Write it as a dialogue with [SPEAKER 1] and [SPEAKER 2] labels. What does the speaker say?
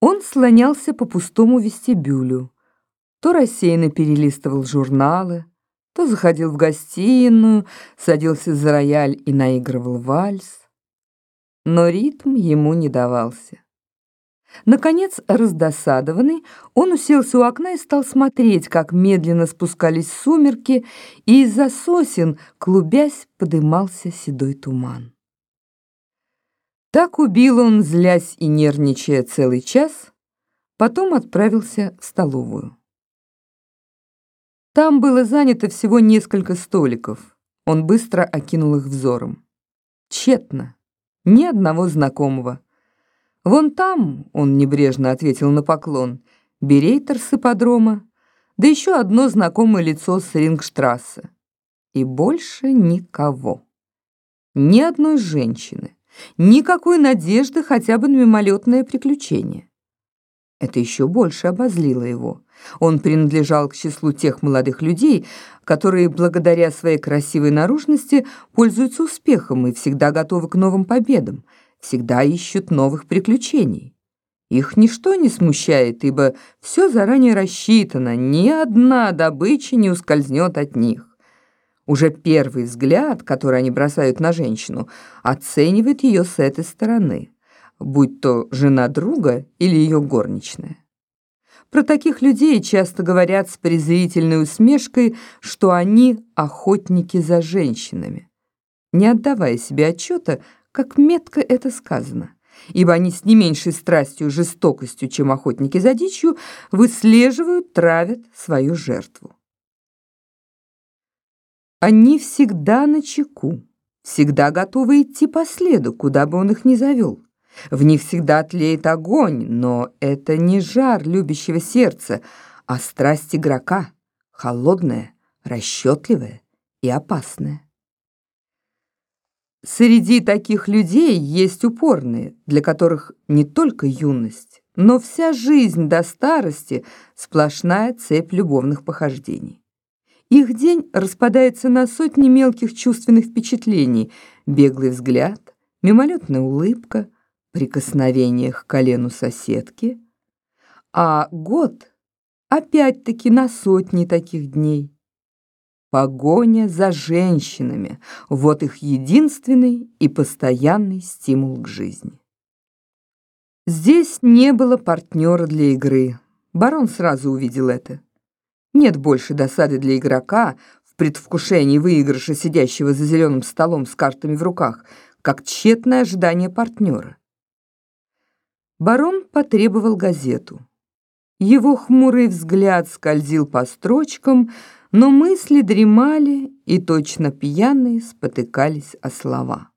[SPEAKER 1] Он слонялся по пустому вестибюлю, то рассеянно перелистывал журналы, то заходил в гостиную, садился за рояль и наигрывал вальс. Но ритм ему не давался. Наконец, раздосадованный, он уселся у окна и стал смотреть, как медленно спускались сумерки, и из-за сосен, клубясь, подымался седой туман. Так убил он, злясь и нервничая целый час, потом отправился в столовую. Там было занято всего несколько столиков. Он быстро окинул их взором. Тщетно. Ни одного знакомого. «Вон там», — он небрежно ответил на поклон, — «берейтер с ипподрома, да еще одно знакомое лицо с Рингштрассе. И больше никого. Ни одной женщины. Никакой надежды хотя бы на мимолетное приключение. Это еще больше обозлило его. Он принадлежал к числу тех молодых людей, которые благодаря своей красивой наружности пользуются успехом и всегда готовы к новым победам, всегда ищут новых приключений. Их ничто не смущает, ибо все заранее рассчитано, ни одна добыча не ускользнет от них. Уже первый взгляд, который они бросают на женщину, оценивает ее с этой стороны, будь то жена друга или ее горничная. Про таких людей часто говорят с презрительной усмешкой, что они охотники за женщинами, не отдавая себе отчета, как метко это сказано, ибо они с не меньшей страстью и жестокостью, чем охотники за дичью, выслеживают, травят свою жертву. Они всегда на чеку, всегда готовы идти по следу, куда бы он их ни завел. В них всегда тлеет огонь, но это не жар любящего сердца, а страсть игрока, холодная, расчетливая и опасная. Среди таких людей есть упорные, для которых не только юность, но вся жизнь до старости сплошная цепь любовных похождений. Их день распадается на сотни мелких чувственных впечатлений, беглый взгляд, мимолетная улыбка, прикосновение к колену соседки, а год опять-таки на сотни таких дней. Погоня за женщинами — вот их единственный и постоянный стимул к жизни. Здесь не было партнера для игры. Барон сразу увидел это. Нет больше досады для игрока в предвкушении выигрыша сидящего за зеленым столом с картами в руках, как тщетное ожидание партнера. Барон потребовал газету. Его хмурый взгляд скользил по строчкам, но мысли дремали и точно пьяные спотыкались о слова.